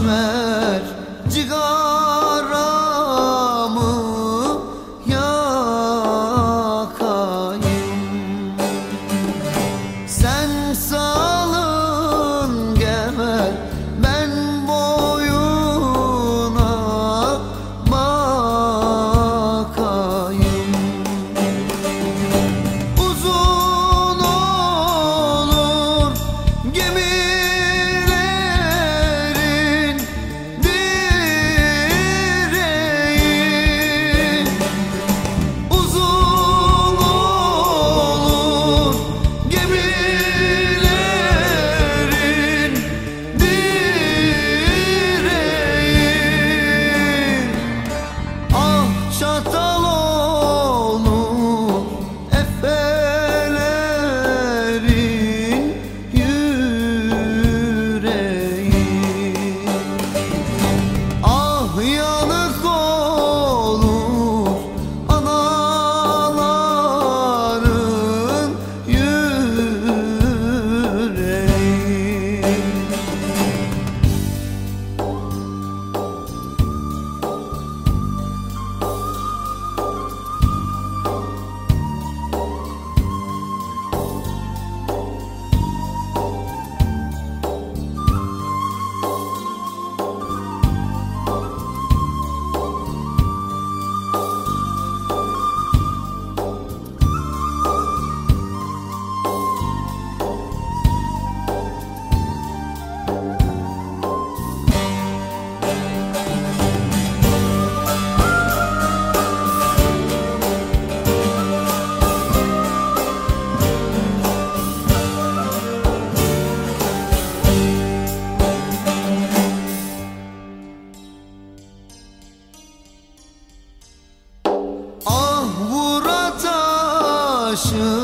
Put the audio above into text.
ver Cigar you.